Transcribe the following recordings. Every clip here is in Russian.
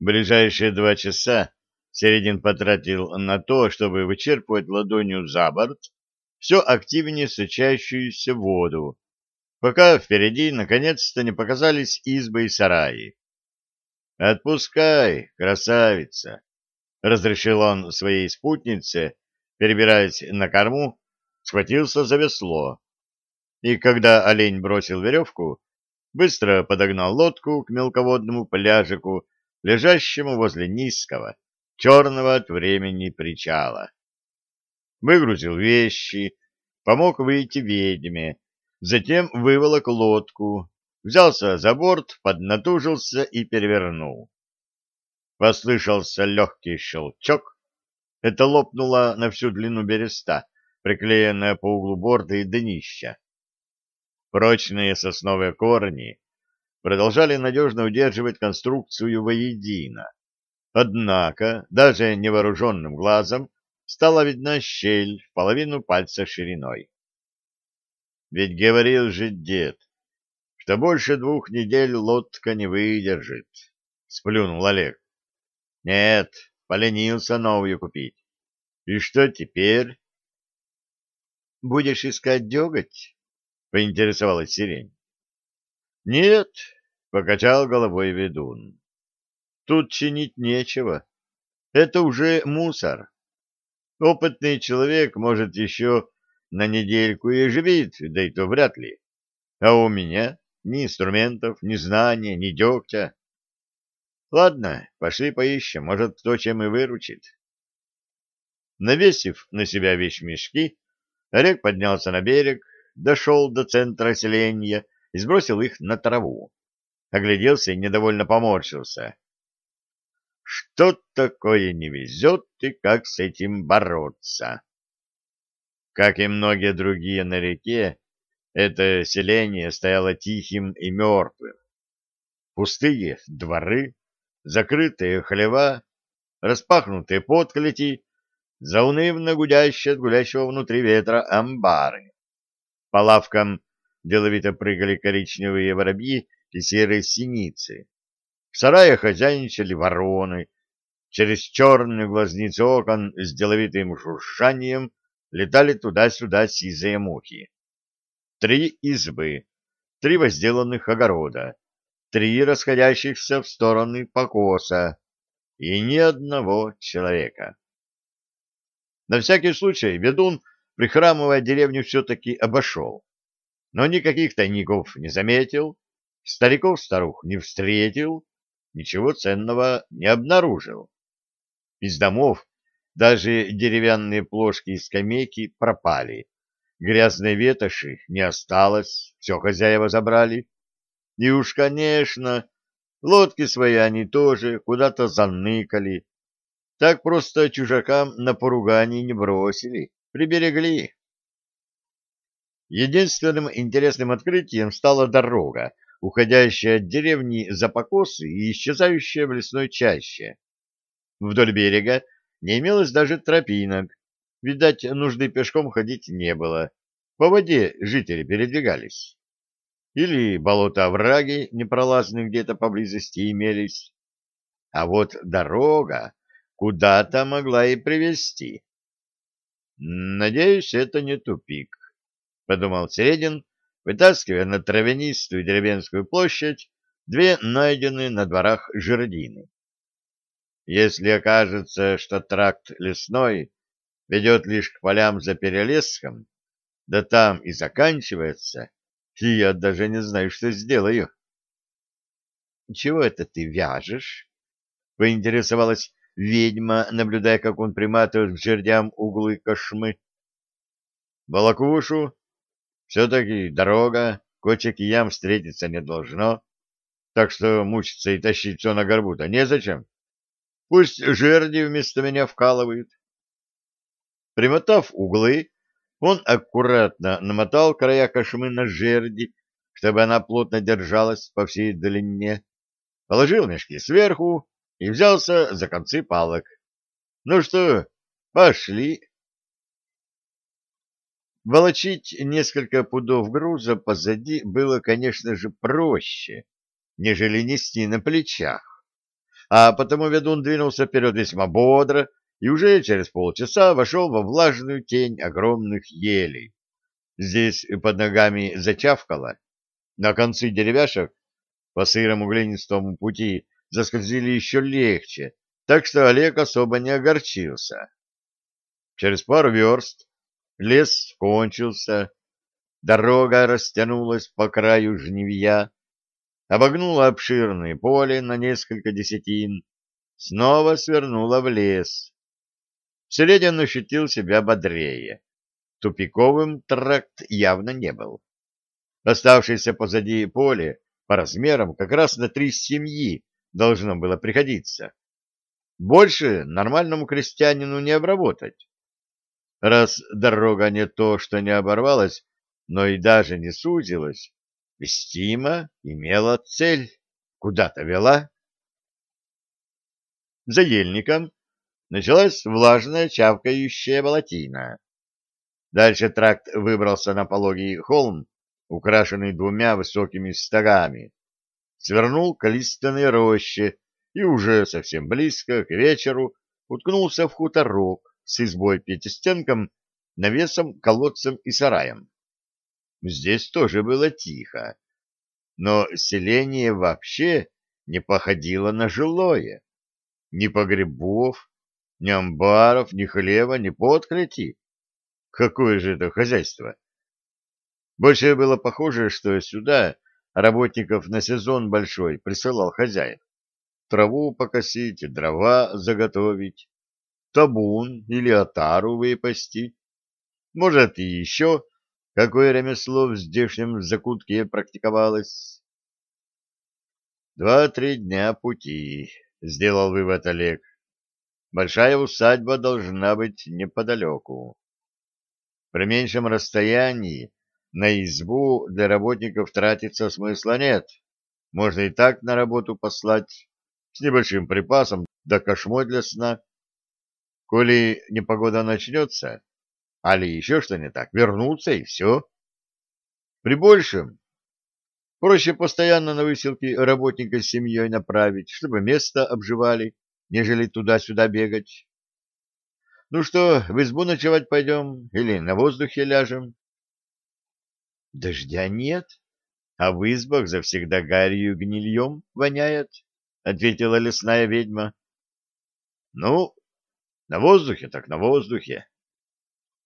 Ближайшие два часа Середин потратил на то, чтобы вычерпывать ладонью за борт все активнее сочащуюся воду, пока впереди наконец-то не показались избы и сараи. «Отпускай, красавица!» — разрешил он своей спутнице, перебираясь на корму, схватился за весло. И когда олень бросил веревку, быстро подогнал лодку к мелководному пляжику, лежащему возле низкого, черного от времени причала. Выгрузил вещи, помог выйти ведьме, затем выволок лодку, взялся за борт, поднатужился и перевернул. Послышался легкий щелчок. Это лопнуло на всю длину береста, приклеенная по углу борта и днища. Прочные сосновые корни продолжали надежно удерживать конструкцию воедино. Однако, даже невооруженным глазом, стала видна щель в половину пальца шириной. Ведь говорил же дед, что больше двух недель лодка не выдержит, — сплюнул Олег. Нет, поленился новую купить. И что теперь? Будешь искать деготь? — поинтересовалась сирень. Нет, — покачал головой ведун. Тут чинить нечего. Это уже мусор. Опытный человек может еще на недельку и живит, да и то вряд ли. А у меня ни инструментов, ни знания, ни дегтя. Ладно, пошли поищем, может, кто чем и выручит. Навесив на себя вещмешки, Олег поднялся на берег, дошел до центра селения и сбросил их на траву. Огляделся и недовольно поморщился. Что такое не везет и как с этим бороться? Как и многие другие на реке, это селение стояло тихим и мертвым. Пустые дворы, закрытые хлева, распахнутые подклети, заунывно гудящие от гулящего внутри ветра амбары. По лавкам деловито прыгали коричневые воробьи и серые синицы. В сарае хозяйничали вороны. Через черные глазницы окон с деловитым шуршанием летали туда-сюда сизые мухи. Три избы, три возделанных огорода, три расходящихся в стороны покоса и ни одного человека. На всякий случай ведун, прихрамывая деревню, все-таки обошел, но никаких тайников не заметил, стариков-старух не встретил, ничего ценного не обнаружил. Из домов даже деревянные плошки и скамейки пропали. Грязной ветоши не осталось, все хозяева забрали. И уж, конечно, лодки свои они тоже куда-то заныкали. Так просто чужакам на поругание не бросили, приберегли. Единственным интересным открытием стала дорога, уходящая от деревни за покосы и исчезающая в лесной чаще. Вдоль берега не имелось даже тропинок, видать, нужды пешком ходить не было, по воде жители передвигались. Или болота-овраги непролазные где-то поблизости имелись. А вот дорога куда-то могла и привести. «Надеюсь, это не тупик», — подумал Середин, вытаскивая на травянистую деревенскую площадь две найденные на дворах жердины. Если окажется, что тракт лесной ведет лишь к полям за перелеском, да там и заканчивается, и я даже не знаю, что сделаю. — Чего это ты вяжешь? — поинтересовалась ведьма, наблюдая, как он приматывает к жердям углы кошмы. — Балакушу. Все-таки дорога, кочек и ям встретиться не должно, так что мучиться и тащить все на горбу-то незачем. Пусть жерди вместо меня вкалывают. Примотав углы, он аккуратно намотал края кошмы на жерди, чтобы она плотно держалась по всей длине, положил мешки сверху и взялся за концы палок. Ну что, пошли. Волочить несколько пудов груза позади было, конечно же, проще, нежели нести на плечах. а потому ведун двинулся вперед весьма бодро и уже через полчаса вошел во влажную тень огромных елей. Здесь под ногами зачавкало, на концы деревяшек по сырому глинистому пути заскользили еще легче, так что Олег особо не огорчился. Через пару верст лес кончился, дорога растянулась по краю жневья, обогнула обширное поле на несколько десятин, снова свернула в лес. Селедин ощутил себя бодрее. Тупиковым тракт явно не был. Оставшееся позади поле по размерам как раз на три семьи должно было приходиться. Больше нормальному крестьянину не обработать. Раз дорога не то, что не оборвалась, но и даже не сузилась, вестима имела цель, куда-то вела. За ельником началась влажная чавкающая болотина. Дальше тракт выбрался на пологий холм, украшенный двумя высокими стогами, свернул к лиственной роще и уже совсем близко, к вечеру, уткнулся в хуторок с избой-пятистенком, навесом, колодцем и сараем. Здесь тоже было тихо, но селение вообще не походило на жилое. Ни погребов, ни амбаров, ни хлеба, ни подкрытий. Какое же это хозяйство? Больше было похоже, что сюда работников на сезон большой присылал хозяин. Траву покосить, дрова заготовить, табун или отару выпасти. Может, и еще какое ремесло в здешнем закутке практиковалось. Два-три дня пути, — сделал вывод Олег. Большая усадьба должна быть неподалеку. При меньшем расстоянии на избу для работников тратиться смысла нет. Можно и так на работу послать с небольшим припасом да кошмой для сна. Коли непогода начнется, али еще что не так, вернуться и все. При большем проще постоянно на выселке работника с семьей направить, чтобы место обживали, нежели туда-сюда бегать. Ну что, в избу ночевать пойдем или на воздухе ляжем? Дождя нет, а в избах завсегда гарью гнильем воняет, — ответила лесная ведьма. — Ну, на воздухе так на воздухе.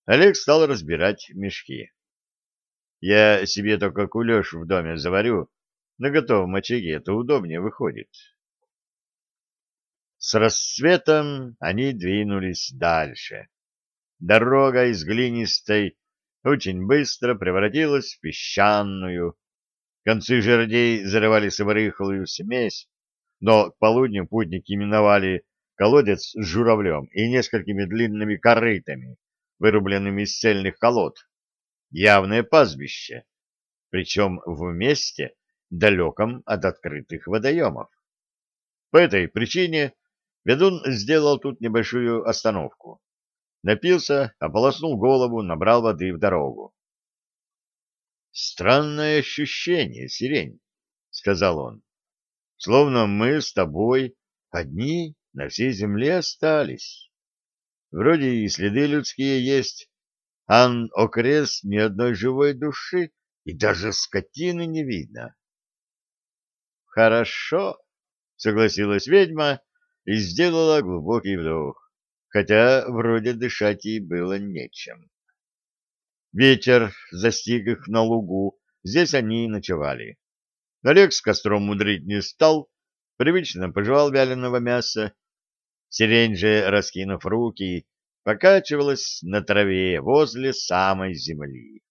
Олег стал разбирать мешки. Я себе только кулеш в доме заварю, на готовом очаге это удобнее выходит. С рассветом они двинулись дальше. Дорога из глинистой очень быстро превратилась в песчаную. Концы жердей зарывались в рыхлую смесь, но к полудню путники миновали колодец с журавлем и несколькими длинными корытами, вырубленными из цельных колод. Явное пастбище, причем в месте, далеком от открытых водоемов. По этой причине Ведун сделал тут небольшую остановку. Напился, ополоснул голову, набрал воды в дорогу. «Странное ощущение, сирень», — сказал он. «Словно мы с тобой одни на всей земле остались. Вроде и следы людские есть, ан окрест ни одной живой души, и даже скотины не видно». «Хорошо», — согласилась ведьма, — и сделала глубокий вдох, хотя вроде дышать ей было нечем. Ветер застиг их на лугу, здесь они и ночевали. Олег с костром мудрить не стал, привычно пожевал вяленого мяса. Сирень же, раскинув руки, покачивалась на траве возле самой земли.